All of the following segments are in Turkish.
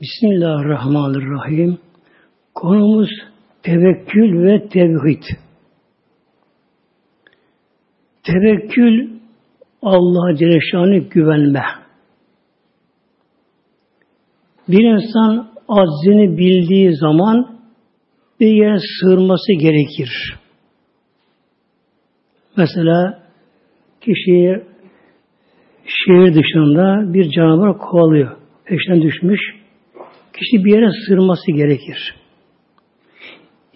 Bismillahirrahmanirrahim. Konumuz tevekkül ve tevhid. Tevekkül Allah'a Celle güvenme. Bir insan aczini bildiği zaman bir yere sığırması gerekir. Mesela kişiyi şehir dışında bir canavar kovalıyor. Peşten düşmüş. Kişi bir yere sığırması gerekir.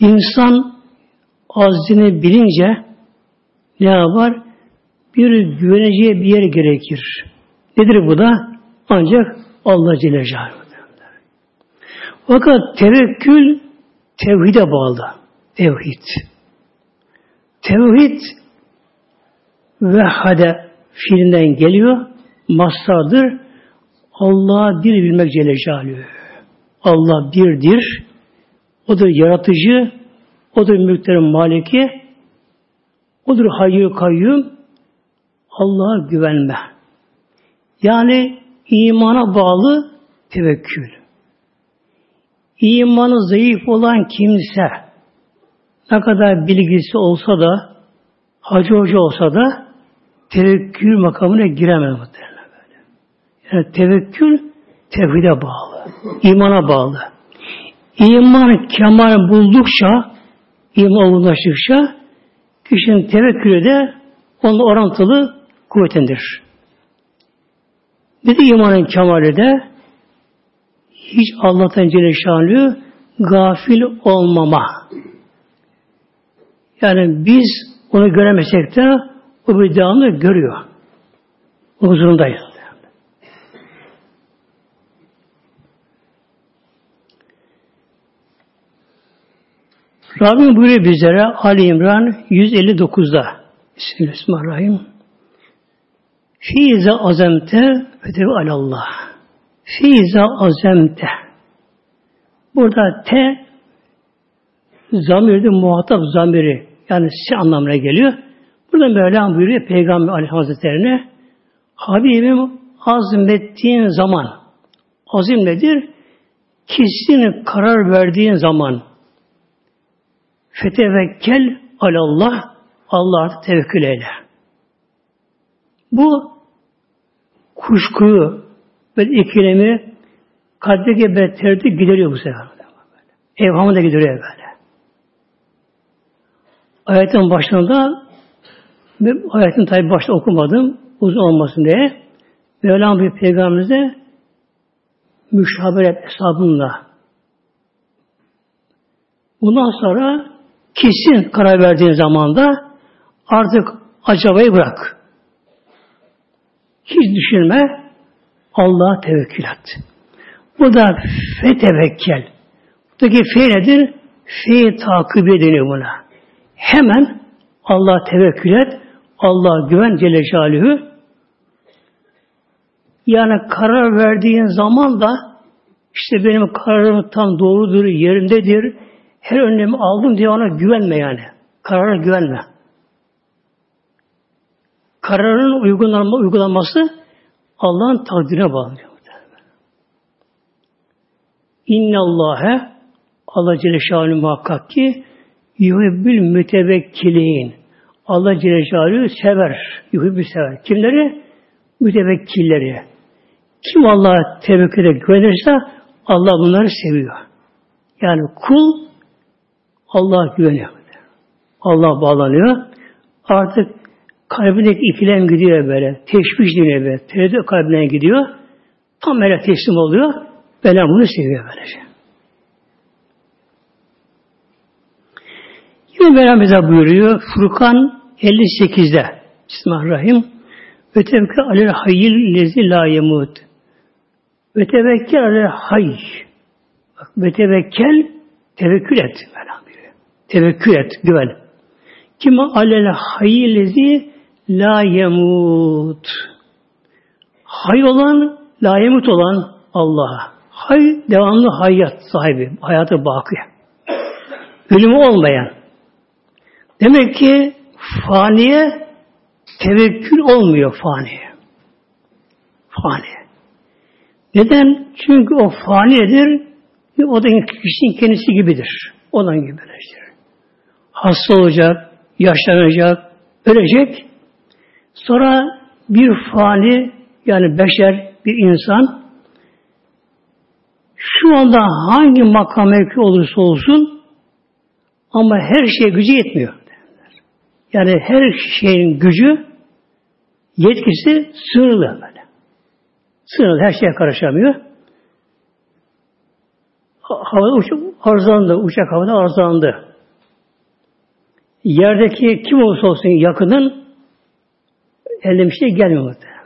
İnsan azdini bilince ne yapar? Bir güveneceği bir yer gerekir. Nedir bu da? Ancak Allah Celle. Fakat tevekkül tevhide bağlı. Tevhid. Tevhid ve hade fiilinden geliyor. Mastardır. Allah'a bir bilmek Celle Celaluhu. Allah birdir. Odur yaratıcı. Odur mülklerin maliki. Odur hayyu kayyum. Allah'a güvenme. Yani imana bağlı tevekkül. İmanı zayıf olan kimse ne kadar bilgisi olsa da hacı hoca olsa da tevekkül makamına giremez muhtemelen böyle. Yani tevekkül tevhide bağlı. imana bağlı. İman kemal buldukça iman olgunlaştıkça kişinin tevekkülü de onunla orantılı kuvvetindir. Bir de imanın kemali de hiç Allah'tan Celle gafil olmama. Yani biz onu göremesek de o bir devamlı görüyor. O huzurundayız. Rabbim buyuruyor bizlere Ali İmran 159'da Bismillahirrahmanirrahim Fiize azemte ve tevi alallah Fiize azemte Burada te zamirde muhatap zamiri yani si anlamına geliyor. Burada Mevlam buyuruyor Peygamber Ali Hazretlerine Habibim azmettiğin zaman azim nedir? Kesin karar verdiğin zaman fetevekkel alallah Allah'a tevekkül eyle. Bu kuşkuyu ve ikilemi kalpteki betterdi gideriyor bu sefer. Evhamı da gideriyor böyle. Ayetin başında ayetin tabi başta okumadım uzun olmasın diye Mevlam bir peygamberimize müşabiret hesabında bundan sonra kesin karar verdiğin zamanda artık acabayı bırak. Hiç düşünme Allah'a tevekkül et. Bu da fe tevekkel. Buradaki fe nedir? Fe takibi deniyor buna. Hemen Allah tevekkül et. Allah güven Celle Celaluhu. Yani karar verdiğin zaman da işte benim kararım tam doğrudur, yerindedir. Her önlemi aldım diye ona güvenme yani. Karara güvenme. Kararın uygulanma, uygulanması Allah'ın takdirine bağlı. İnne Allah'e Allah Celle Şanuhu muhakkak ki yuhibbül mütevekkilin. Allah Celle Şanuhu sever. Yuhibbül sever. Kimleri? Mütevekkilleri. Kim Allah'a tevekküle güvenirse Allah bunları seviyor. Yani kul Allah güveniyor. Allah bağlanıyor. Artık kalbindeki ikilem gidiyor böyle. Teşviş deniyor böyle. Tereddüt kalbine gidiyor. Tam böyle teslim oluyor. Bela bunu seviyor böylece. Yine Mevlam bize buyuruyor. Furkan 58'de. Bismillahirrahmanirrahim. Ve tevkil alel hayyil lezi la yemut. Ve tevekkül alel hayy. Ve tevekkel tevekkül et. Buyuruyor. Tevekkül et, güven. Kim alel hayyil lezi la yemut. Hay olan, la yemut olan Allah'a. Hay devamlı hayat sahibi, hayatı baki. Ölümü olmayan. Demek ki faniye tevekkül olmuyor faniye. Fani. Neden? Çünkü o fanidir. O da kişinin kendisi gibidir. Onun gibi böyledir. Hasta olacak, yaşlanacak, ölecek. Sonra bir fani yani beşer bir insan şu anda hangi makam mevki olursa olsun ama her şeye gücü yetmiyor. Yani her şeyin gücü yetkisi sınırlı böyle. Sınırlı. Her şeye karışamıyor. Havada uçak arızalandı. Uçak havada arızalandı. Yerdeki kim olursa olsun yakının elde bir şey gelmiyor muhtemelen.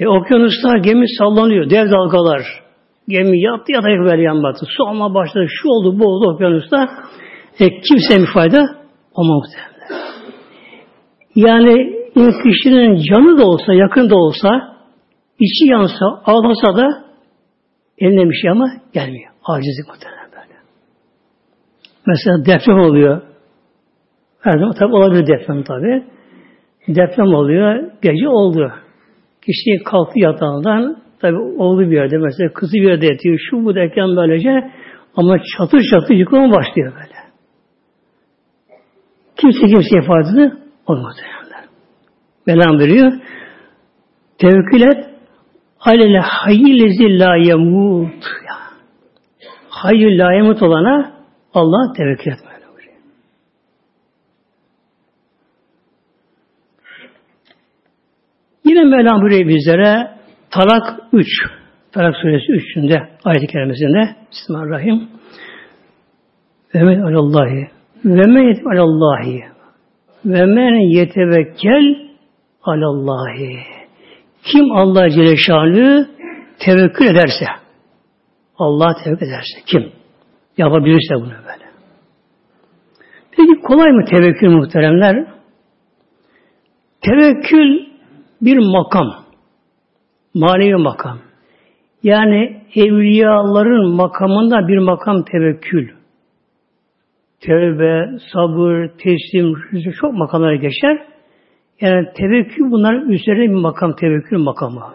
E, okyanusta gemi sallanıyor. Dev dalgalar. Gemi yattı yatarak böyle yanmadı. Su ama başladı. Şu oldu bu oldu okyanusta. E, kimse bir fayda olmaz. Yani kişinin canı da olsa, yakın da olsa, içi yansa, ağlasa da eline bir şey ama gelmiyor. Acizlik muhtemelen böyle. Mesela deprem oluyor. Her zaman tabi olabilir deprem tabi. Deprem oluyor, gece oldu. Kişi kalktı yatağından, tabi oğlu bir yerde mesela, kızı bir yerde yatıyor, şu bu derken böylece ama çatır çatır yıkılma başlıyor böyle. Kimse kimseye faydası olmaz. Mevlam buyuruyor. Tevekkül et alel hayyillezi la yemut. Hayyül la yemut olana Allah tevekkül etme. Yine Mevlam buyuruyor bizlere Talak 3. Talak suresi 3'ünde ayet-i kerimesinde Bismillahirrahmanirrahim. Ve men alallahi ve men yetem alallahi ve men yetevekkel alallahi. Kim Allah Celle Şanlı tevekkül ederse, Allah tevekkül ederse, kim? Yapabilirse bunu böyle. Peki kolay mı tevekkül muhteremler? Tevekkül bir makam. Manevi makam. Yani evliyaların makamında bir makam tevekkül. Tevbe, sabır, teslim, çok makamlara geçer. Yani tevekkül bunların üzerine bir makam, tevekkül makamı.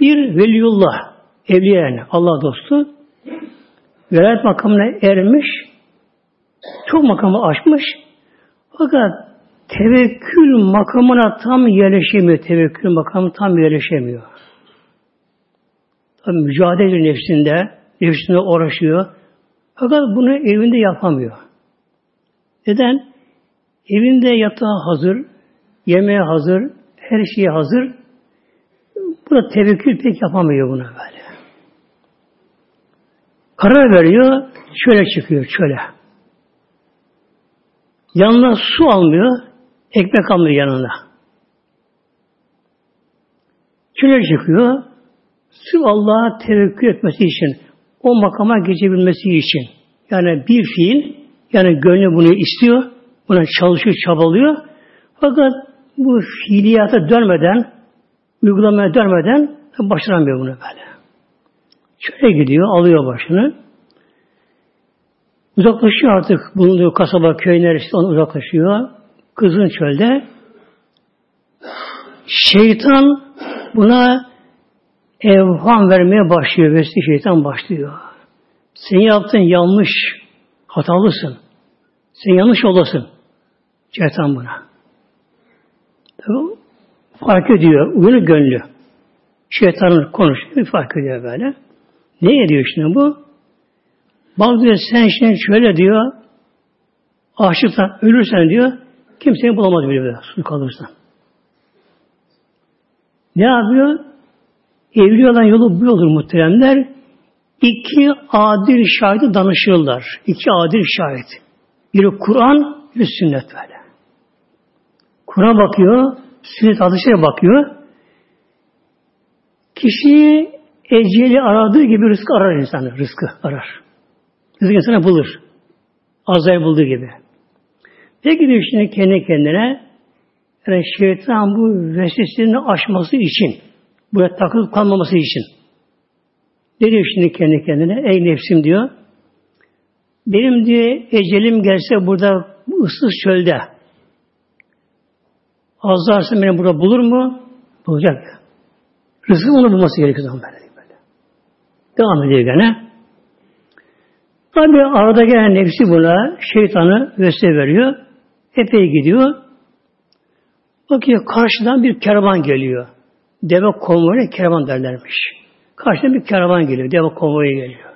Bir veliyullah, evliya yani Allah dostu, velayet makamına ermiş, çok makamı aşmış, fakat tevekkül makamına tam yerleşemiyor. Tevekkül makamı tam yerleşemiyor. Tabi mücadele nefsinde, nefsinde uğraşıyor. Fakat bunu evinde yapamıyor. Neden? Evinde yatağı hazır, yemeğe hazır, her şeye hazır. Burada tevekkül pek yapamıyor bunu böyle. Karar veriyor, şöyle çıkıyor, şöyle. Yanına su almıyor, ekmek almıyor yanına. Şöyle çıkıyor, sırf Allah'a tevekkül etmesi için, o makama geçebilmesi için. Yani bir fiil, yani gönlü bunu istiyor, Buna çalışıyor, çabalıyor. Fakat bu fiiliyata dönmeden, uygulamaya dönmeden başaramıyor bunu böyle. Şöyle gidiyor, alıyor başını. Uzaklaşıyor artık bulunduğu kasaba, köy neresi uzaklaşıyor. Kızın çölde. Şeytan buna evham vermeye başlıyor. Vesli şeytan başlıyor. Sen yaptın yanlış, hatalısın. Sen yanlış olasın. Şeytan buna. Fark ediyor. Uyanık gönlü. Şeytanın konuşuyor. Fark ediyor böyle. Ne ediyor şimdi bu? Bak diyor sen şimdi şöyle diyor aşıktan ölürsen diyor kimseyi bulamaz bile böyle su kalırsan. Ne yapıyor? Evli olan yolu bu olur muhteremler. İki adil şahidi danışırlar. İki adil şahit. Biri Kur'an, biri sünnet böyle. Kur'an bakıyor, sünnet hadisine bakıyor. Kişiyi eceli aradığı gibi rızkı arar insanı, rızkı arar. Rızkı insana bulur. Azrail bulduğu gibi. Peki diyor şimdi kendi kendine yani şeytan bu vesvesini aşması için, buraya takılıp kalmaması için ne diyor şimdi kendi kendine? Ey nefsim diyor. Benim diye ecelim gelse burada ıssız çölde Azrarsın beni burada bulur mu? Bulacak. Rızkı onu bulması gerekiyor zaman böyle. Devam ediyor gene. Tabi arada gelen nefsi buna şeytanı vesile veriyor. Epey gidiyor. Bakıyor karşıdan bir kervan geliyor. Deve konvoyuna kervan derlermiş. Karşıdan bir kervan geliyor. Deve konvoyu geliyor.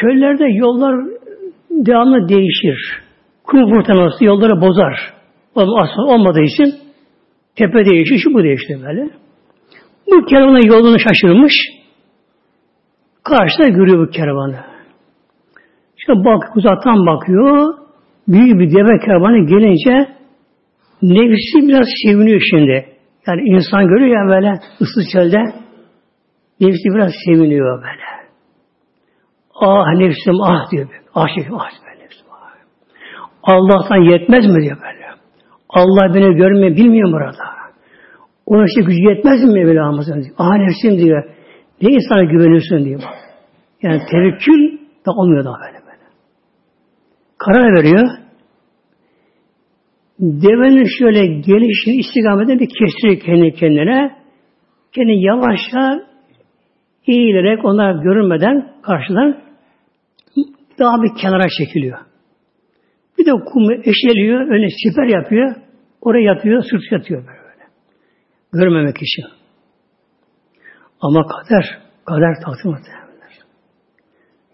Çöllerde yollar devamlı değişir. Kum fırtınası yolları bozar. Asfalt olmadığı için tepe değişiyor, şu bu değişti böyle. Bu kervana yolunu şaşırmış. Karşıda görüyor bu kervanı. İşte bak, uzaktan bakıyor. Büyük bir deve kervanı gelince nefsi biraz seviniyor şimdi. Yani insan görüyor ya böyle ıssız çölde nefsi biraz seviniyor böyle. Ah nefsim ah diyor. Ah şey ah nefsim ah. Allah'tan yetmez mi diyor böyle. Allah beni görme bilmiyor burada. Onun işte gücü yetmez mi Mevlamızın? Ah nefsim diyor. Ne insana güveniyorsun diyor. Yani tevekkül de olmuyor daha böyle böyle. Karar veriyor. Devenin şöyle gelişini istikametini bir kestiriyor kendi kendine. Kendi yavaşça eğilerek onlar görünmeden karşıdan daha bir kenara çekiliyor. Bir de kumu eşeliyor, öyle siper yapıyor. Oraya yatıyor, sırt yatıyor böyle. Görmemek için. Ama kader, kader muhtemelenler.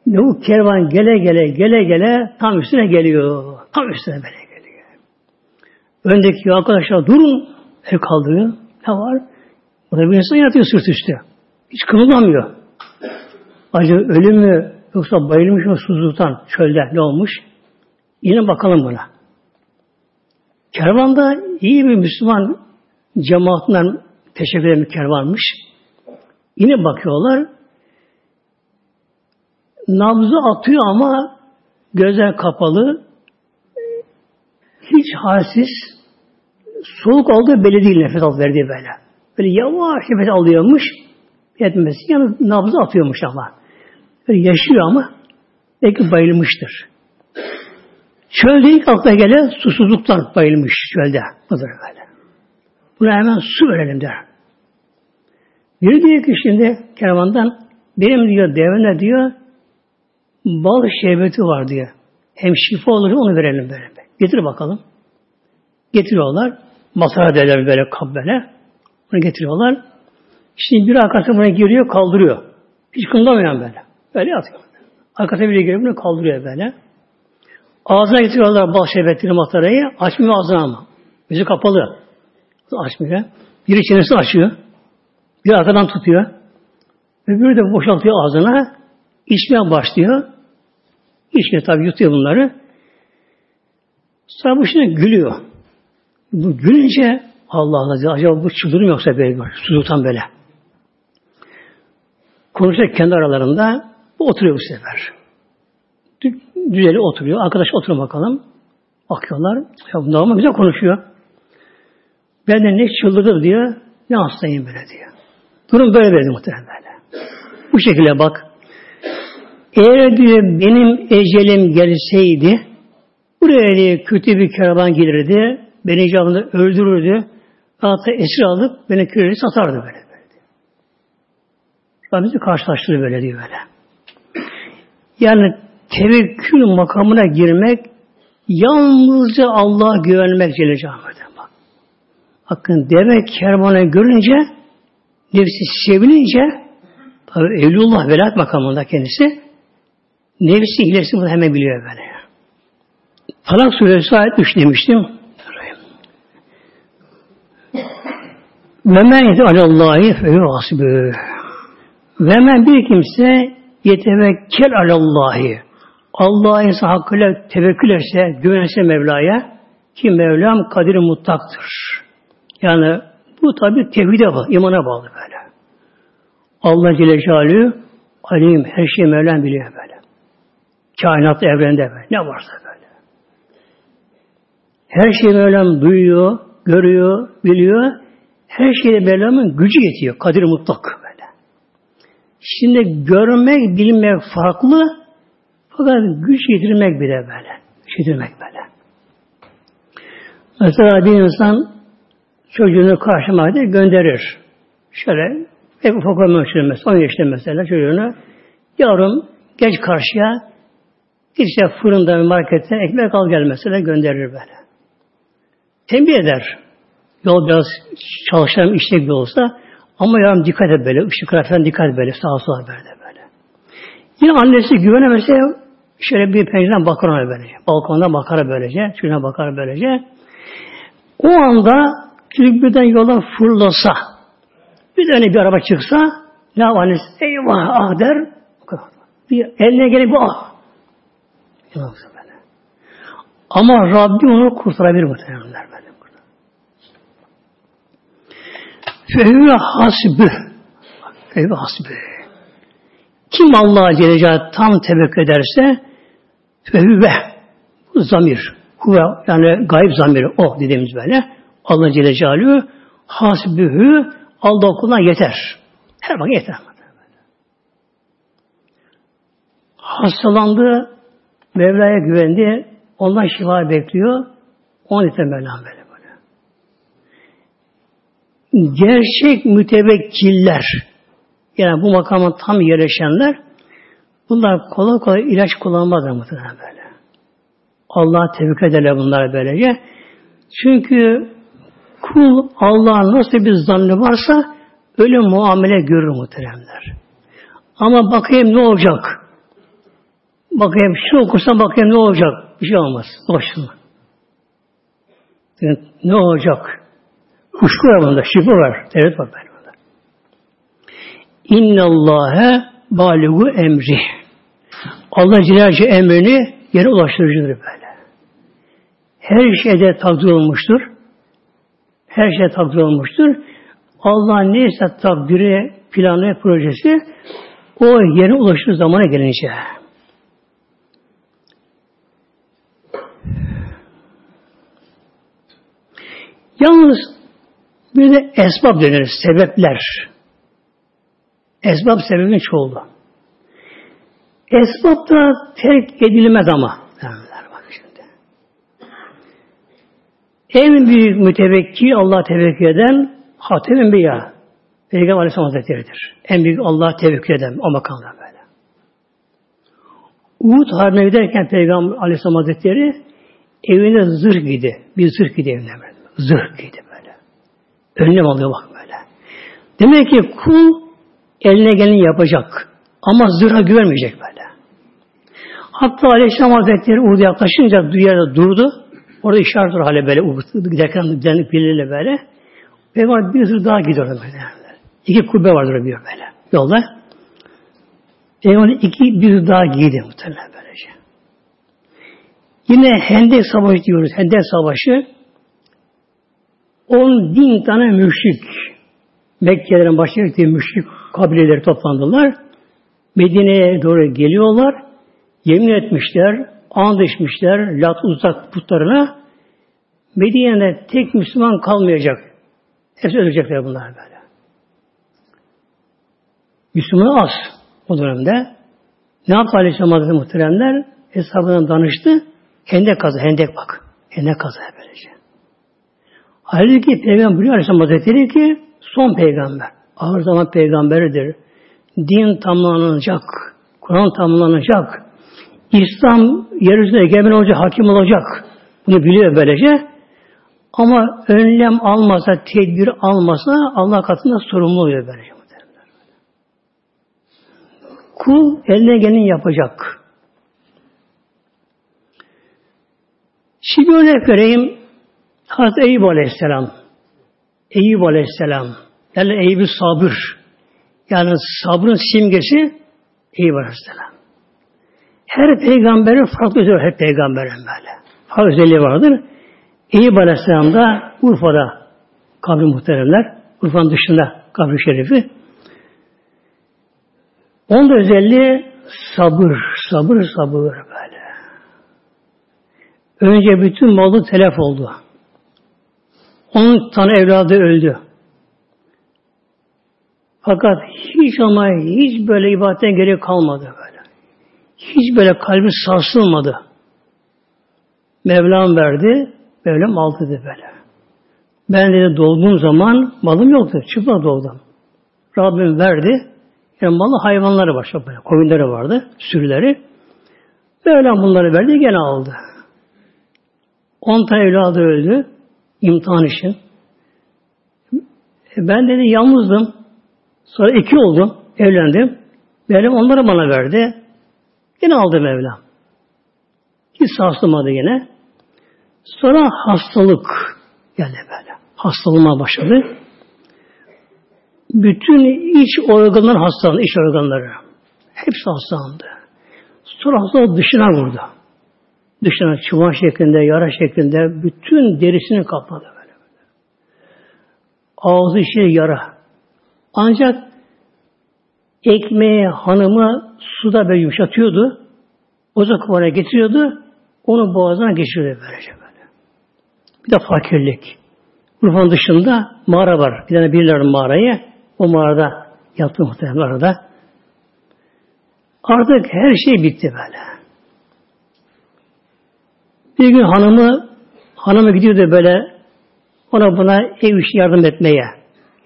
Ne bu kervan gele gele gele gele tam üstüne geliyor. Tam üstüne böyle geliyor. Öndeki arkadaşlar durun. El kaldırıyor. Ne var? Burada bir insan yatıyor sırt üstü. Hiç kımıldamıyor. Acaba ölüm mü yoksa bayılmış mı susuzluktan çölde ne olmuş? Yine bakalım buna. Kervanda iyi bir Müslüman cemaatinden teşekkür eden bir kervanmış. Yine bakıyorlar. Nabzı atıyor ama gözler kapalı. Hiç halsiz. Soğuk olduğu belli değil nefes al verdiği böyle. Böyle yavaş nefes alıyormuş. Etmesi. Yani nabzı atıyormuş ama. Böyle yaşıyor ama belki bayılmıştır. Çölde ilk akla gelen susuzluktan bayılmış çölde. Budur böyle. Buna hemen su verelim der. Biri diyor ki şimdi kervandan benim diyor devene diyor bal şerbeti var diyor. Hem şifa olur onu verelim böyle. Getir bakalım. Getiriyorlar. Masaya derler böyle kap böyle. Bunu getiriyorlar. Şimdi bir arkası buna giriyor kaldırıyor. Hiç kımıldamayan böyle. Böyle atıyor. Arkasına biri giriyor bunu kaldırıyor böyle. Ağzına getiriyorlar bal şerbetini matarayı. Açmıyor ağzına ama. Yüzü kapalı. Açmıyor. Biri çenesi açıyor. Bir arkadan tutuyor. Öbürü de boşaltıyor ağzına. İçmeye başlıyor. İçmiyor tabi yutuyor bunları. Sonra bu şimdi gülüyor. Bu gülünce Allah Allah acaba bu çıldırır mı yoksa böyle susuzluktan böyle. Konuşacak kendi aralarında bu oturuyor bu sefer. Düzeli oturuyor. Arkadaş oturun bakalım. Bakıyorlar. Ya bu normal güzel konuşuyor. Ben de ne çıldırdı diyor. Ne hastayım böyle diyor. Durum böyle böyle muhtemelen böyle. Bu şekilde bak. Eğer diyor benim ecelim gelseydi buraya diye kötü bir karavan gelirdi. Beni icabında öldürürdü. Hatta esir alıp beni köyleri satardı böyle. böyle. Rabbimizi karşılaştırdı böyle diyor böyle. Yani tevekkül makamına girmek yalnızca Allah'a güvenmek Celle Celaluhu'da bak. Bakın deve kervanı görünce nefsi sevinince tabi Evlullah velayet makamında kendisi nefsi hilesi bunu hemen biliyor böyle. Talak suresi ayet 3 demiştim. Ve men yeti alallahi fehü hasbü. Ve bir kimse yetevekkel alallahi. Allah'a insan hakkıyla tevekkül etse, güvense Mevla'ya ki Mevlam kadir mutlaktır. Yani bu tabi tevhide bağlı, imana bağlı böyle. Allah Celle Celaluhu alim, her şeyi Mevlam biliyor böyle. Kainat evrende böyle. Ne varsa böyle. Her şeyi Mevlam duyuyor, görüyor, biliyor. Her şeyde Mevlam'ın gücü yetiyor. Kadir mutlak böyle. Şimdi görmek, bilmek farklı. Fakat güç yetirmek bile böyle. Güç yetirmek böyle. Mesela bir insan çocuğunu karşıma gönderir. Şöyle hep ufak ölmüştür mesela, 10 yaşında mesela çocuğunu. Yavrum geç karşıya işte fırında markette ekmek al gel mesela gönderir böyle. Tembih eder. Yol biraz çalışan işte gibi olsa ama yarım dikkat et böyle. Işıklara falan dikkat et böyle. Sağa sola böyle böyle. Yine annesi güvenemezse şöyle bir pencereden bakar ona böylece. Balkondan bakar böylece. Çocuğuna bakar böylece. O anda çocuk birden yola fırlasa bir tane bir araba çıksa ne annesi eyvah ah der bir eline gelip ah böyle. Ama Rabbim onu kurtarabilir muhtemelenler böyle. Fehüve hasbü. Fehüve hasbü. Kim Allah'a Celle tam tevekkül ederse fehüve bu zamir. Huve yani gayb zamiri o dediğimiz böyle. Allah Celle Celaluhu hasbühü Allah kuluna yeter. Her bak yeter. Hastalandı, Mevla'ya güvendi, ondan şifa bekliyor. Onun için Mevlam böyle. Gerçek mütevekkiller, yani bu makama tam yerleşenler, bunlar kolay kolay ilaç kullanmazlar muhtemelen böyle. Allah'a tevkü ederler bunlar böylece. Çünkü kul Allah'a nasıl bir zannı varsa öyle muamele görür muhteremler. Ama bakayım ne olacak? Bakayım şu okursam bakayım ne olacak? Bir şey olmaz. Boşuna. Ne olacak? Kuşku var bunda, şüphe var. Evet var böyle bunda. İnne Allah'e baligu emri. Allah Cilalce emrini yere ulaştırıcıdır böyle. Her şeyde takdir olmuştur. Her şey takdir olmuştur. Allah neyse takdiri, planı, projesi o yere ulaşır zamana gelince. Yalnız bir de esbab denir, sebepler. Esbab sebebin çoğulu. Esbab da terk edilmez ama. Bak şimdi. En büyük mütevekkil Allah tevekkül eden Hatem Enbiya. Peygamber Aleyhisselam Hazretleri'dir. En büyük Allah tevekkül eden o makamda böyle. Uhud Harbi'ne giderken Peygamber Aleyhisselam Hazretleri evine zırh giydi. Bir zırh giydi evine böyle. Zırh giydi böyle. Önlem alıyor bak böyle. Demek ki kul eline geleni yapacak. Ama zırha güvenmeyecek böyle. Hatta Aleyhisselam Hazretleri Uhud'a yaklaşınca yerde durdu. Orada işaret var hale böyle giderken giderken belirle böyle. Peygamber bir zırh daha gidiyor böyle. İki kubbe vardır diyor böyle. Yolda. Peygamber iki bir daha giydi muhtemelen böylece. Yine Hendek Savaşı diyoruz. Hendek Savaşı on bin tane müşrik başına gittiği müşrik kabileleri toplandılar. Medine'ye doğru geliyorlar. Yemin etmişler, and içmişler, lat uzak putlarına. Medine'de tek Müslüman kalmayacak. Hepsi ölecekler bunlar böyle. Müslüman az o dönemde. Ne yaptı Aleyhisselam Hazretleri muhteremler? Hesabından danıştı. Hendek kazı, hendek bak. Hendek kazı böylece. Halbuki Peygamber buyuruyor Aleyhisselam Hazretleri ki son peygamber. Ağır zaman peygamberidir. Din tamamlanacak. Kur'an tamamlanacak. İslam yeryüzünde egemen olacak, hakim olacak. Bunu biliyor böylece. Ama önlem almasa, tedbir almasa Allah katında sorumlu oluyor böylece. Kul eline geleni yapacak. Şimdi örnek vereyim. Hazreti Eyüp Aleyhisselam. Eyüp Aleyhisselam. Yani Eyüp sabır. Yani sabrın simgesi Eyüp Aleyhisselam. Her peygamberin farklı özelliği her peygamberin böyle. Farklı özelliği vardır. Eyüp Aleyhisselam da Urfa'da kabri muhteremler. Urfa'nın dışında kabri şerifi. Onun da özelliği sabır, sabır, sabır böyle. Önce bütün malı telef oldu. Onun tane evladı öldü. Fakat hiç ama hiç böyle ibadetten geri kalmadı böyle. Hiç böyle kalbi sarsılmadı. Mevlam verdi, Mevlam aldı dedi böyle. Ben dedi doğduğum zaman malım yoktu. Çıplak doğdum. Rabbim verdi. Yani malı hayvanları var. Böyle, koyunları vardı. Sürüleri. Böyle bunları verdi. Gene aldı. On tane evladı öldü. İmtihan için. E, ben dedi yalnızdım. Sonra iki oldum. Evlendim. Mevlam onları bana verdi. Yine aldı Mevlam. Hiç sarsılmadı yine. Sonra hastalık geldi böyle. Hastalığıma başladı. Bütün iç organlar hastalandı, iç organları. Hepsi hastalandı. Sonra hastalık dışına vurdu. Dışına çuval şeklinde, yara şeklinde bütün derisini kapladı böyle. Ağzı içi yara. Ancak ekmeği hanımı suda böyle yumuşatıyordu. Ocak kıvana getiriyordu. Onu boğazdan geçiriyordu böylece böyle. Bir de fakirlik. Urfa'nın dışında mağara var. Bir tane birilerinin mağarayı. O mağarada yattı muhtemelen arada. Artık her şey bitti böyle. Bir gün hanımı hanımı gidiyordu böyle ona buna ev işi yardım etmeye.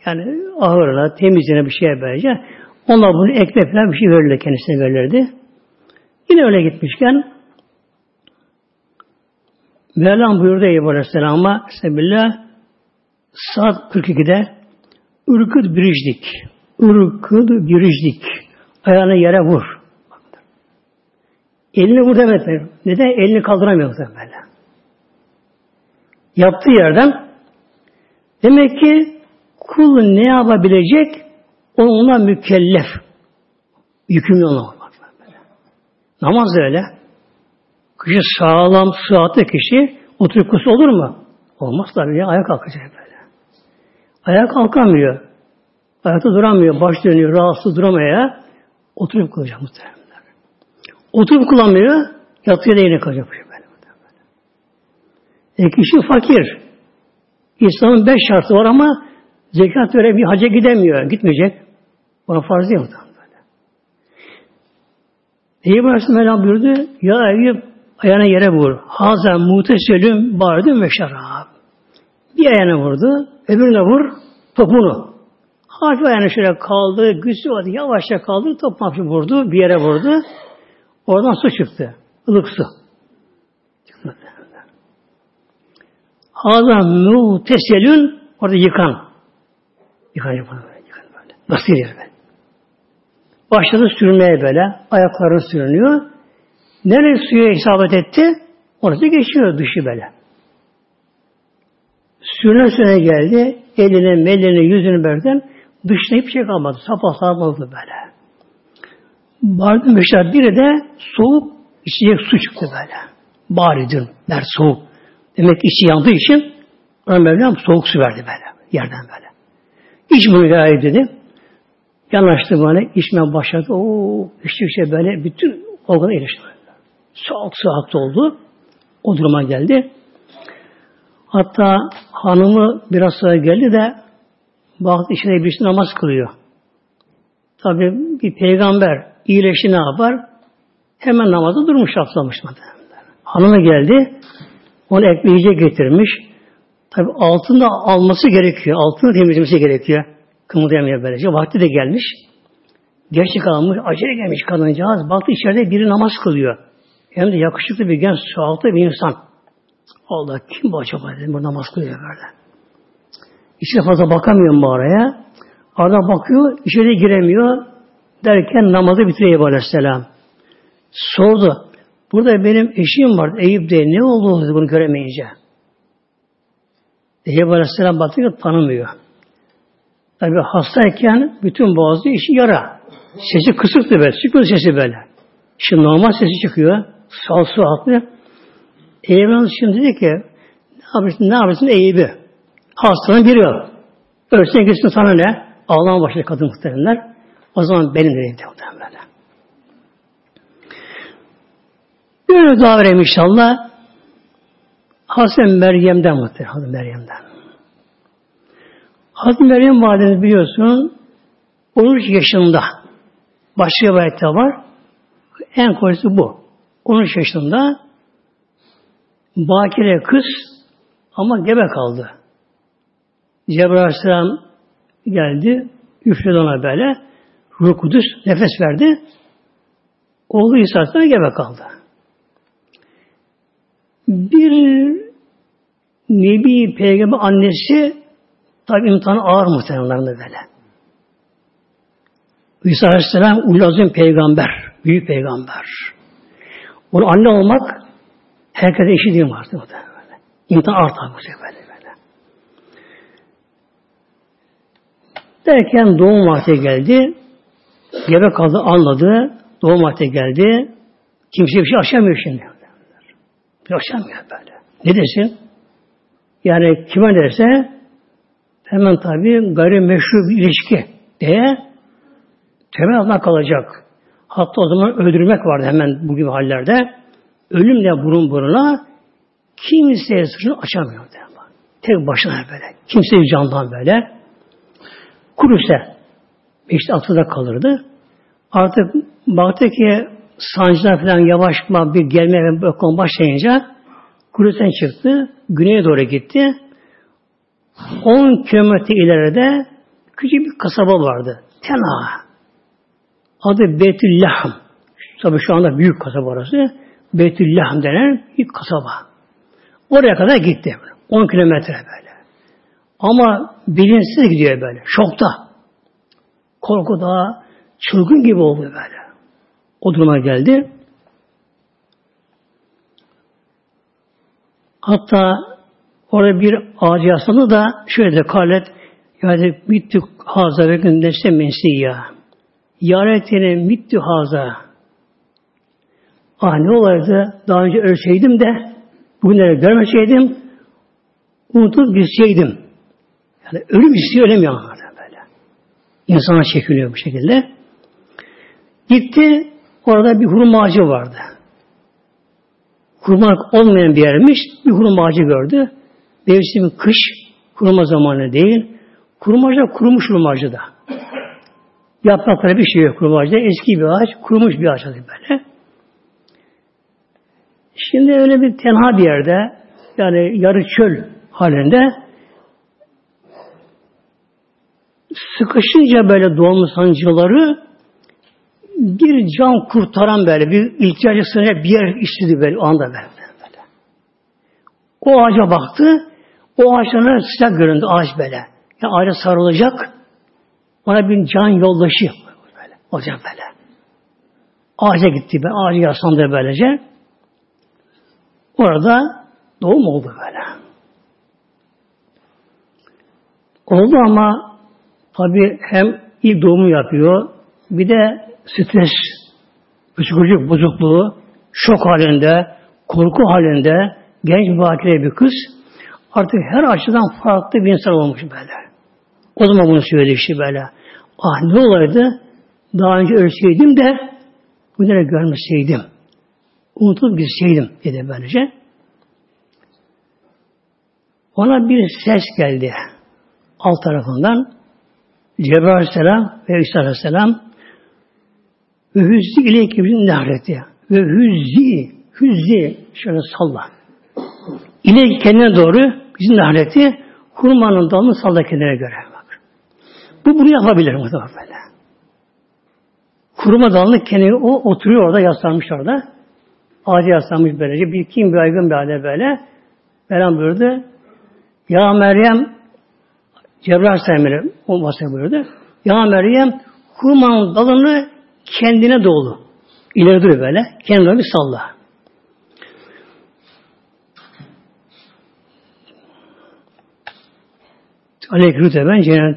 Yani ahırına, temizliğine bir şeye böylece. Onlar bunu ekmek falan bir şey verirler kendisine verirlerdi. Yine öyle gitmişken Mevlam buyurdu Eyüp Aleyhisselam'a Sebillah saat 42'de ırkıd biricdik. Irkıd biricdik. Ayağını yere vur. Elini vur demedi. Neden? Elini kaldıramıyor böyle. Yaptığı yerden demek ki kul ne yapabilecek onunla mükellef. Yükümlü olan. Namaz da öyle. Kişi sağlam, sıhhatli kişi oturup olur mu? Olmaz tabii ya. Ayağa kalkacak böyle. Ayağa kalkamıyor. Ayakta duramıyor. Baş dönüyor. Rahatsız duramaya. Oturup kılacak muhtemelen. Oturup kullanmıyor. Yatıyor da yine kalacak. Böyle. E kişi fakir. İslam'ın beş şartı var ama zekat veremiyor, bir haca gidemiyor. Gitmeyecek. Ona farz değil muhtemelen. Eyüp Aleyhisselam buyurdu, Ya Eyüp ayağına yere vur. Haza muteselüm bardüm ve şarab. Bir ayağına vurdu, öbürüne vur, topunu. Hafif ayağına şöyle kaldı, güçlü oldu, yavaşça kaldı, top hafif vurdu, bir yere vurdu. Oradan su çıktı. ılık su. Haza muteselün orada yıkan. Yıkan, yıkan, böyle. Nasıl yer böyle? Başladı sürmeye böyle. Ayakları sürünüyor. Nereye suya isabet etti? Orası geçiyor dışı böyle. Sürüne sürüne geldi. Eline, melini, yüzünü berden dışta hiçbir şey kalmadı. Sapa sarmadı böyle. Bardı meşer biri de soğuk içecek su çıktı böyle. Baridin, der soğuk. Demek içi yandığı için ona Mevlam soğuk su verdi böyle. Yerden böyle. İç bunu dedi. Yanaştı bana, içmeye başladı. O içtikçe böyle bütün organa erişti. Soğuk soğuk oldu. O duruma geldi. Hatta hanımı biraz sonra geldi de baktı içine birisi namaz kılıyor. Tabi bir peygamber iyileşti ne yapar? Hemen namazı durmuş atlamış. Hanımı geldi. Onu ekmeğice getirmiş. Tabi altında alması gerekiyor. Altını temizlemesi gerekiyor. Kımıldayamıyor böylece. Vakti de gelmiş. Gerçi kalmış. Acele gelmiş kadıncağız. Baktı içeride biri namaz kılıyor. Hem de yakışıklı bir genç, sağlıklı bir insan. Allah kim bu acaba dedim. Bu namaz kılıyor böyle. İçine fazla bakamıyor mağaraya. Arada bakıyor, içeri giremiyor. Derken namazı bitiriyor Aleyhisselam. Sordu. Burada benim eşim var Eyüp diye. Ne oldu bunu göremeyince? Eyüp Aleyhisselam baktı ki tanımıyor. Tabi hastayken bütün boğazı işi yara. Sesi kısıktı böyle. Çıkıyor sesi böyle. Şimdi normal sesi çıkıyor. Sal su atlı. Eyüp şimdi dedi ki ne yapıyorsun, ne yapıyorsun Eyüp'ü? Hastanın biri yok. Ölsün gitsin sana ne? Ağlama başladı kadın muhtemelenler. O zaman benim dedi muhtemelen. Böyle dua vereyim inşallah. Hazreti Meryem'den muhtemelen. Hazreti Meryem'den. Hazreti Meryem validemiz biliyorsun 13 yaşında başka rivayette var. En kolayısı bu. 13 yaşında bakire kız ama gebe kaldı. Cebrail Aleyhisselam geldi. Üfledi ona böyle. Ruh Kudüs nefes verdi. Oğlu İsa Aleyhisselam gebe kaldı. Bir Nebi Peygamber annesi tabi imtihanı ağır muhtemelen böyle. İsa Aleyhisselam ulazim peygamber, büyük peygamber. Onu anne olmak herkese eşit değil mi artık o da böyle. İmtihan artar bu sefer böyle. Derken doğum vakti geldi. Gebe kaldı anladı. Doğum vakti geldi. Kimse bir şey aşamıyor şimdi. Bir şey aşamıyor böyle. Ne desin? Yani kime derse hemen tabi gayrimeşru bir ilişki diye temel altına kalacak. Hatta o zaman öldürmek vardı hemen bu gibi hallerde. Ölümle burun buruna kimseye sırrını açamıyor. Tek başına böyle. Kimse candan böyle. Kuruse işte atıda kalırdı. Artık baktı ki sancılar falan yavaş bir gelme ve bakım başlayınca Kurus'tan çıktı. Güneye doğru gitti. 10 kilometre ileride küçük bir kasaba vardı. Tena. Adı Betüllahm. Tabi şu anda büyük kasaba orası. Betüllahm denen bir kasaba. Oraya kadar gitti. 10 kilometre böyle. Ama bilinçsiz gidiyor böyle. Şokta. Korkuda, çılgın gibi oldu böyle. O duruma geldi. Hatta orada bir ağacı yaslandı da şöyle de kalet yani mittü haza ve gündeste mensiyya. Yaretine mittü haza. Ah ne olaydı daha önce ölseydim de bugünleri görmeseydim unutup gitseydim. Yani ölüm istiyor ölemiyor. İnsana çekiliyor bu şekilde. Gitti orada bir hurma ağacı vardı. Hurma olmayan bir yermiş. Bir hurma ağacı gördü. Mevsim kış, kuruma zamanı değil. Kuruma ağacı kurumuş hurma ağacı da. Yaprakları bir şey yok kuruma ağacı. Eski bir ağaç, kurumuş bir ağaç böyle. Şimdi öyle bir tenha bir yerde, yani yarı çöl halinde sıkışınca böyle doğum sancıları bir can kurtaran böyle bir ihtiyacı sığınacak bir yer istedi böyle o anda böyle. böyle. O ağaca baktı. O ağaçlarına sıcak göründü ağaç böyle. Yani ağaca sarılacak. Ona bir can yoldaşı böyle. Olacak böyle. Ağaca gitti. Ben ağaca yaslandı böylece. Orada doğum oldu böyle. Oldu ama tabi hem ilk doğumu yapıyor bir de stres, psikolojik bozukluğu, şok halinde, korku halinde genç bakire bir kız artık her açıdan farklı bir insan olmuş böyle. O zaman bunu söyledi işte böyle. Ah ne olaydı? Daha önce ölseydim de bunları görmeseydim. Unutup gitseydim dedi böylece. Ona bir ses geldi. Alt tarafından Cebrail Aleyhisselam ve İsa Aleyhisselam ve hüzzi ileyke bin nahreti. Ve hüzzi, hüzzi şöyle salla. İleyke kendine doğru bizim nahreti hurmanın dalını salla kendine göre. Bak. Bu bunu yapabilir mi böyle? Kuruma dalını kendine o oturuyor orada yaslanmış orada. Ağaca yaslanmış böylece. Bir kim bir aygın bir halde böyle. Meryem buyurdu. Ya Meryem Cebrail Aleyhisselam o bahsediyor Ya Meryem kurmanın dalını kendine doğru. İleri duruyor böyle. Kendine bir salla. Aleyk rüteben cennet.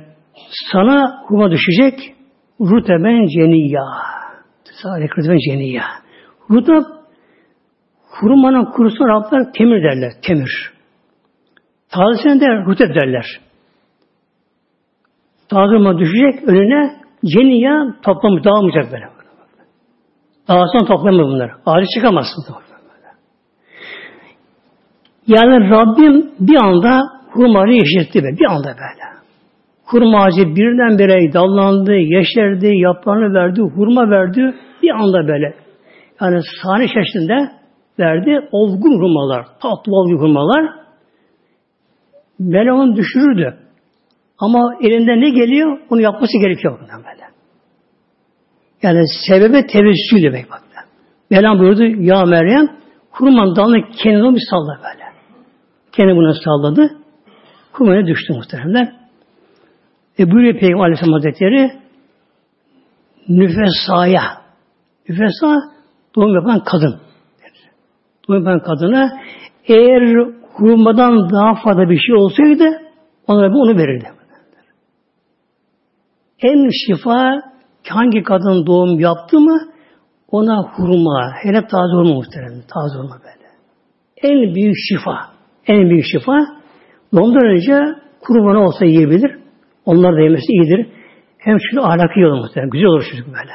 Sana huma düşecek rüteben ceniyya. Aleyk rüteben ceniyya. Rutep hurmanın kurusuna Rablar temir derler. Temir. Tazesine de rutep derler. Taze düşecek önüne Ceniya toplamış, dağılmayacak böyle. Dağılsan toplamıyor bunlar. Ağacı çıkamazsın. Yani Rabbim bir anda hurmayı yeşertti be. Bir anda böyle. Hurma ağacı birdenbire dallandı, yeşerdi, yaprağını verdi, hurma verdi. Bir anda böyle. Yani sahne içerisinde verdi. Olgun hurmalar, tatlı olgun hurmalar. Böyle onu düşürürdü. Ama elinde ne geliyor? Onu yapması gerekiyor bundan böyle. Yani sebebe tevessül demek bak. Mevlam buyurdu ya Meryem hurmanın dalını kendine bir salla böyle. Kendi bunu salladı. Hurmaya düştü muhteremler. E buyuruyor Peygamber Aleyhisselam Hazretleri nüfesaya nüfesa doğum yapan kadın. Doğum yapan kadına eğer hurmadan daha fazla bir şey olsaydı ona onu verirdi. En şifa hangi kadın doğum yaptı mı ona hurma, hele taze hurma muhterem, taze hurma böyle. En büyük şifa, en büyük şifa. Ondan önce kuru ne olsa yiyebilir. Onlar da yemesi iyidir. Hem çünkü ahlakı iyi olur muhtemelen. Güzel olur çocuk böyle.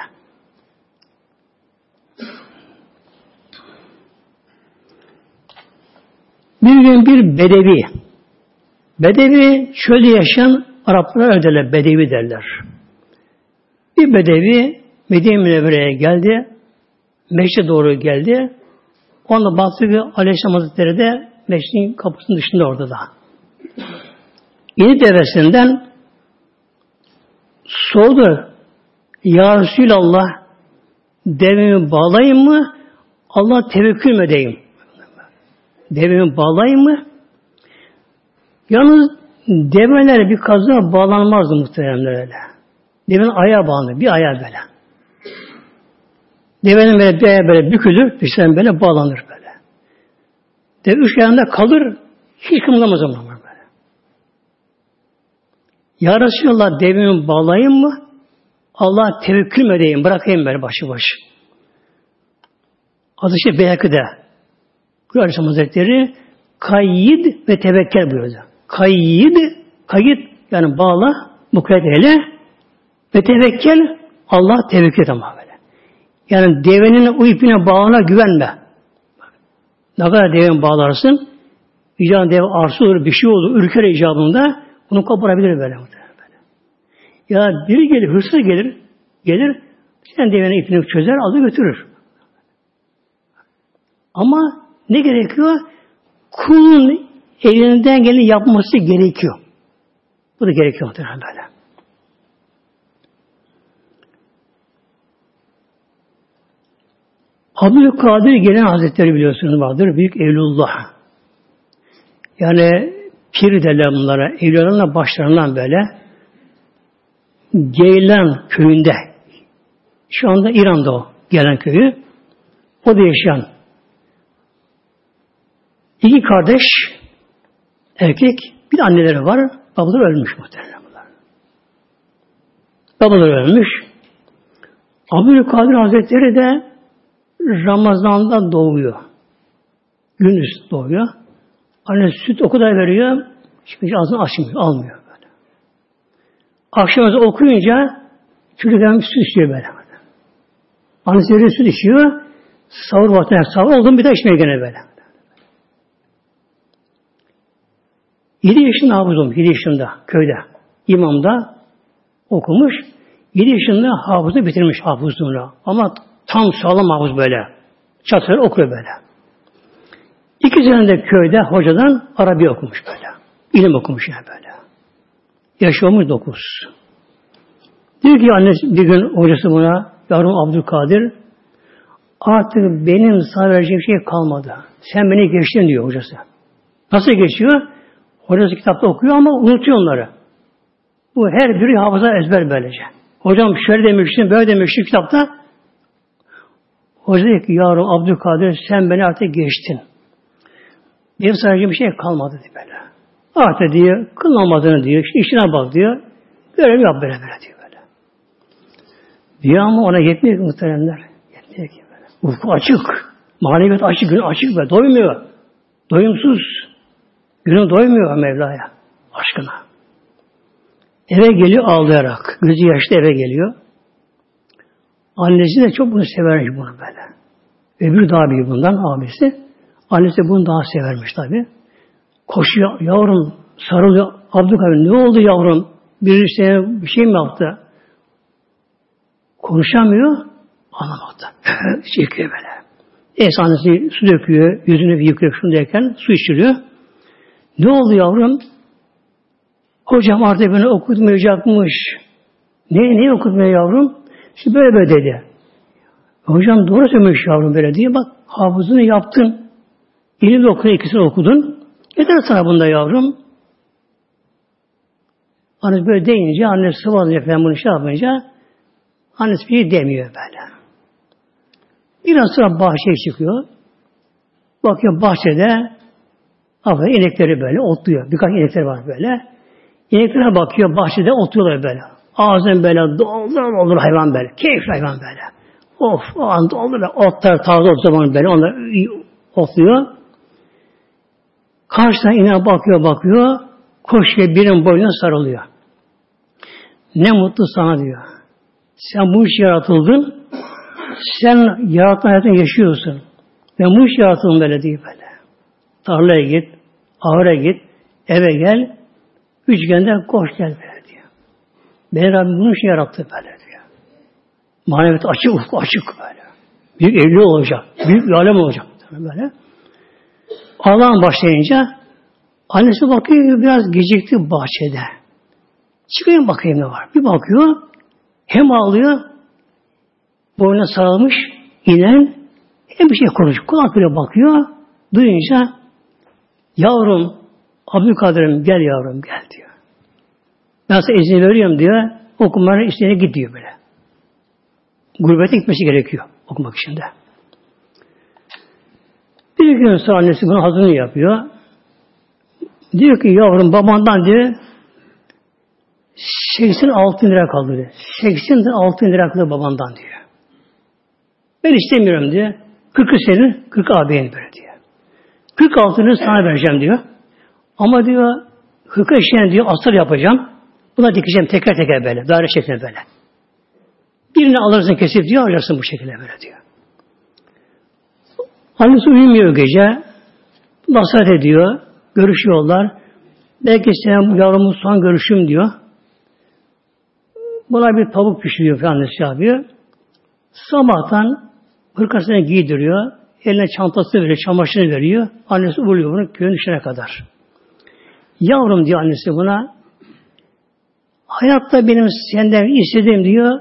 Bir gün bir bedevi, bedevi çölde yaşayan Araplara öderler, bedevi derler. Bir bedevi Medine Münevvere'ye geldi, meşte doğru geldi. Onda baktı ki Aleyhisselam Hazretleri de meşrin kapısının dışında orada da. Yeni devesinden sordu. Ya Resulallah devemi bağlayayım mı? Allah tevekkül mü edeyim? Devemi bağlayayım mı? Yalnız develer bir kazığa bağlanmazdı muhteremler öyle. Devenin ayağa bağlanır. Bir ayağa böyle. Devenin böyle bir ayağı böyle bükülür. Dışarı böyle bağlanır böyle. Deve üç ayağında kalır. Hiç kımıldamaz ama böyle. Ya Resulallah devemi bağlayayım mı? Allah tevekkül edeyim? Bırakayım böyle başı başı. Adı işte Beyakı'da. Aleyhisselam Hazretleri kayyid ve tevekkel buyuruyor. Kayyid, kayyid yani bağla, mukayet eyle ve tevekkel Allah tevekkül et böyle. Yani devenin o ipine bağına güvenme. Ne kadar devenin bağlarsın, icabında deve arsı olur, bir şey olur, ürker icabında bunu koparabilir böyle. Ya biri gelir, hırsız gelir, gelir, sen devenin ipini çözer, alır götürür. Ama ne gerekiyor? Kulun elinden geleni yapması gerekiyor. Bu da gerekiyor muhtemelen böyle. Abdülkadir gelen hazretleri biliyorsunuz vardır. Büyük Evlullah. Yani pir derler bunlara. Evliyalarla başlarından böyle Geylan köyünde şu anda İran'da o gelen köyü. O da yaşayan İki kardeş erkek bir anneleri var. Babaları ölmüş muhtemelen bunlar. Babaları ölmüş. Abdülkadir Hazretleri de Ramazan'da doğuyor. Gündüz doğuyor. Anne süt o kadar veriyor. Şimdi ağzını açmıyor, almıyor böyle. Akşam okuyunca çocuk hem süt içiyor böyle. Annesi veriyor süt içiyor. Sahur vaktine sahur oldum bir de içmeye gene böyle. 7 yaşında hafız olmuş. 7 yaşında köyde. İmamda okumuş. 7 yaşında hafızı bitirmiş hafızlığını. Ama tam sağlam hafız böyle. Çatır okuyor böyle. İki sene de köyde hocadan Arabi okumuş böyle. İlim okumuş yani böyle. Yaşı olmuş dokuz. Diyor ki annesi bir gün hocası buna yavrum Abdülkadir artık benim sana vereceğim şey kalmadı. Sen beni geçtin diyor hocası. Nasıl geçiyor? Hocası kitapta okuyor ama unutuyor onları. Bu her biri hafıza ezber böylece. Hocam şöyle demiştin, böyle demiştin kitapta. Hoca dedi ki yavrum Abdülkadir sen beni artık geçtin. Benim sadece bir şey kalmadı diye böyle. Artık diyor, kıl namazını diyor, işine bak diyor. Görev yap böyle böyle diyor böyle. Diyor ama ona yetmiyor ki muhteremler. Yetmiyor ki böyle. Ufku açık. Maneviyat açık, gün açık ve doymuyor. Doyumsuz. Günü doymuyor Mevla'ya. Aşkına. Eve geliyor ağlayarak. Gözü yaşlı eve geliyor. Annesi de çok bunu severmiş bunu böyle. Öbürü daha büyük bundan abisi. Annesi bunu daha severmiş tabi. Koşuyor yavrum sarılıyor. Abdülkadir ne oldu yavrum? Bir işte bir şey mi yaptı? Konuşamıyor. Anlamadı. Çekiyor böyle. Neyse annesi su döküyor. Yüzünü yıkıyor şunu derken su içiriyor. Ne oldu yavrum? Hocam artık beni okutmayacakmış. Ne, ne okutmuyor yavrum? İşte böyle böyle dedi. Hocam doğru söylemiş yavrum böyle diye. Bak hafızını yaptın. Yeni de okudun, ikisini okudun. Yeter sana bunda yavrum. Annesi böyle deyince, annesi sıvazınca falan bunu şey yapınca annesi bir şey demiyor böyle. Biraz sonra bahçeye çıkıyor. Bakıyor bahçede aferin inekleri böyle otluyor. Birkaç inekleri var böyle. İneklere bakıyor bahçede otluyorlar böyle. Ağzın böyle doldur doldur hayvan böyle. Keyif hayvan böyle. Of o an doldur otlar taze ot zaman böyle onlar otluyor. Karşıdan inen bakıyor bakıyor. Koşuyor birinin boynuna sarılıyor. Ne mutlu sana diyor. Sen bu iş yaratıldın. Sen yaratma hayatını yaşıyorsun. Ve bu iş yaratıldın böyle değil böyle. Tarlaya git, ahıra git, eve gel, üçgende koş gel böyle diyor. Ben Rabbim bunu şey yarattı böyle diyor. Maneviyat açık, ufku açık böyle. Büyük evli olacak, büyük bir alem olacak böyle. Allah'ın başlayınca annesi bakıyor biraz gecikti bahçede. Çıkayım bakayım ne var. Bir bakıyor hem ağlıyor boynuna sarılmış inen hem bir şey konuşuyor. Kulak bile bakıyor. Duyunca yavrum Abdülkadir'im gel yavrum gel diyor. Ben sana izin veriyorum diyor. Okumanın isteyene gidiyor böyle. Gurbete gitmesi gerekiyor okumak için de. Bir gün sonra annesi bunu hazırını yapıyor. Diyor ki yavrum babandan diyor 86 lira kaldı diyor. 86 lira kaldı babandan diyor. Ben istemiyorum diyor. 40 senin, 40 ağabeyin böyle diyor. 46'ını sana vereceğim diyor. Ama diyor 40 işleyen diyor asır yapacağım. Buna dikeceğim teker teker böyle. Daire şeklinde böyle. Birini alırsın kesip diyor alacaksın bu şekilde böyle diyor. Annesi uyumuyor gece. Nasihat ediyor. Görüşüyorlar. Belki sen yavrumun son görüşüm diyor. Buna bir tavuk pişiriyor falan annesi yapıyor. Sabahtan hırkasını giydiriyor. Eline çantası veriyor, çamaşırı veriyor. Annesi uluyor bunu köyün dışına kadar. Yavrum diyor annesi buna. Hayatta benim senden istediğim diyor.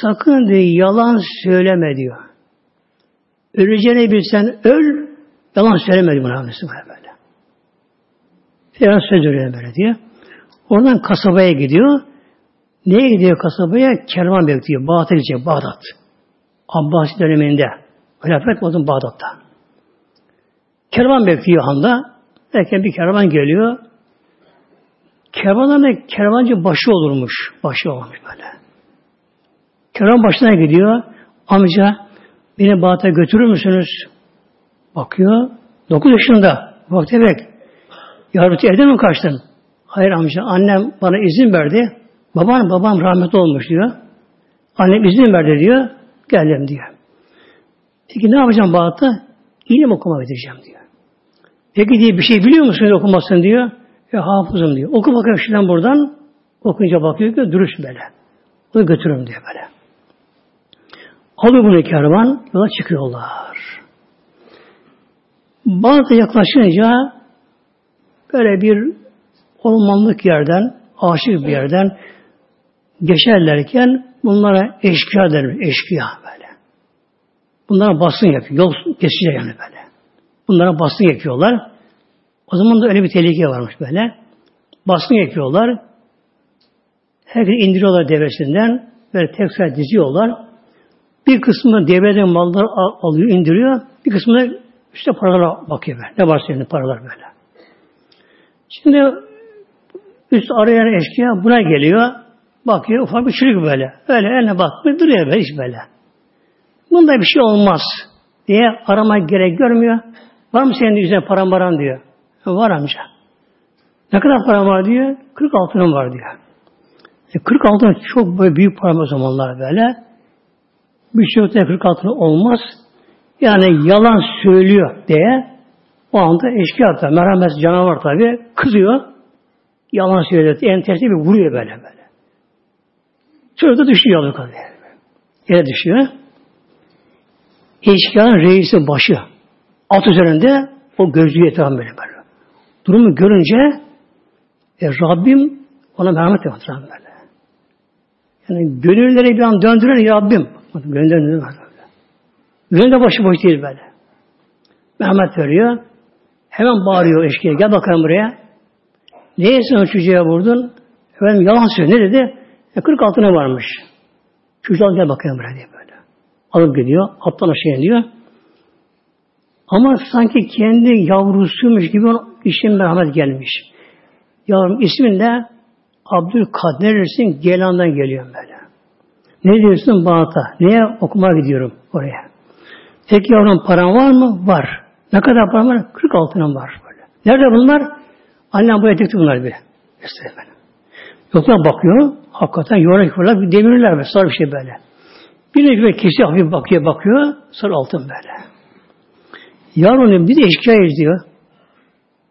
Sakın diyor yalan söyleme diyor. Öleceğini bilsen öl, yalan söyleme diyor annesi böyle. Falan söz veriyor böyle diyor. Oradan kasabaya gidiyor. Neye gidiyor kasabaya? Kervan bekliyor. Bağdat'a gidecek. Bağdat. Abbasi döneminde. Hilafet o Bağdat'ta. Kervan bekliyor handa. Derken bir kervan geliyor. Kervanın da kervancı başı olurmuş. Başı olmuş böyle. Kervan başına gidiyor. Amca beni Bağdat'a götürür müsünüz? Bakıyor. 9 yaşında. Bak demek. Yavrutu evden mi kaçtın? Hayır amca. Annem bana izin verdi. Babam babam rahmet olmuş diyor. Annem izin verdi diyor. Geldim diyor. Peki ne yapacağım Bağdat'ta? İlim okuma edeceğim diyor. Peki diye bir şey biliyor musun okumasın diyor. E, hafızım diyor. Oku bakayım şuradan buradan. Okuyunca bakıyor ki duruş böyle. Bunu götürürüm diyor böyle. Alıyor bunu kervan, yola çıkıyorlar. Bazı yaklaşınca böyle bir ormanlık yerden, aşık bir yerden geçerlerken bunlara eşkıya denir. Eşkıya böyle. Bunlara basın yapıyor. Yol kesiyor yani böyle. Bunlara basın yapıyorlar. O zaman da öyle bir tehlike varmış böyle. Baskın yapıyorlar. Herkes indiriyorlar devesinden. Böyle tekrar diziyorlar. Bir kısmını deveden mallar alıyor, indiriyor. Bir kısmını işte paralara bakıyor böyle. Ne varsa yani paralar böyle. Şimdi üst arayan eşkıya buna geliyor. Bakıyor ufak bir çürük böyle. Öyle eline bakmıyor duruyor böyle hiç böyle. Bunda bir şey olmaz diye arama gerek görmüyor. Var mı senin üzerine param varan diyor. Var amca. Ne kadar para var diyor? 40 altınım var diyor. E 40 altın çok böyle büyük para o zamanlar böyle. Bir şey yok 40 altın olmaz. Yani yalan söylüyor diye o anda eşkıya da merhamet canavar tabi kızıyor. Yalan söylüyor. Enteresan bir vuruyor böyle böyle. Sonra da düşüyor yolu kalıyor. Yere düşüyor. Eşkıyanın reisi başı. Alt üzerinde o gözlüğü etrafı böyle böyle. Durumu görünce e, Rabbim Ona merhamet yapıyor böyle. Yani gönülleri bir an döndürür ya Rabbim. Gönül döndürür böyle. Gönül de başı boş değil böyle. Mehmet veriyor. Hemen bağırıyor eşkıya. Gel bakalım buraya. Neye sen çocuğa vurdun? Efendim yalan söylüyor. Ne dedi? E, 40 altına varmış. Çocuğa gel bakayım buraya diye böyle. Alıp gidiyor. Attan aşağı iniyor. Ama sanki kendi yavrusuymuş gibi işin merhamet gelmiş. Yavrum ismin de Abdülkadir'sin Gelan'dan geliyorum böyle. Ne diyorsun Bağat'a? Neye okumaya gidiyorum oraya? Tek yavrum paran var mı? Var. Ne kadar param var? 40 altınım var böyle. Nerede bunlar? Annem buraya dikti bunlar bir. Göstereyim Yoksa bakıyor, hakikaten yuvarlak yuvarlak demirler ve sarı bir şey böyle. Bir de böyle kesiyor, hafif bakıyor, bakıyor, sarı altın böyle. Yavrum bir de eşkıya diyor.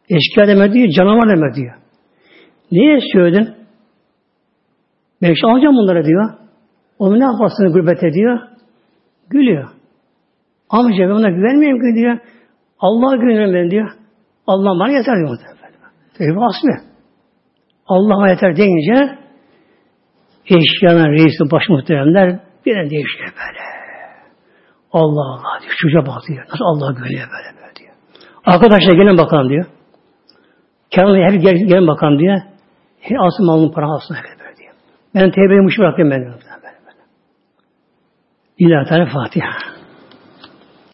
Eşkıya deme diyor, canavar deme diyor. Niye söyledin? Ben işte alacağım bunları diyor. Onu ne yaparsın gurbete diyor. Gülüyor. Amca ben ona güvenmiyorum ki diyor. Allah'a güveniyorum ben diyor. Allah bana yeter diyor. Tabi aslı. Allah'a yeter deyince eşyanın reisi baş muhteremler bir an değişiyor böyle. Allah Allah diyor. Çocuğa bak diyor. Nasıl Allah'a güveniyor böyle böyle diyor. Arkadaşlar gelin bakalım diyor. Kenarına hep gel, gelin bakalım diyor. He, alsın malın para alsın böyle diyor. Ben tevbeyi mışı bırakayım ben. Böyle. İlahi Teala Fatiha.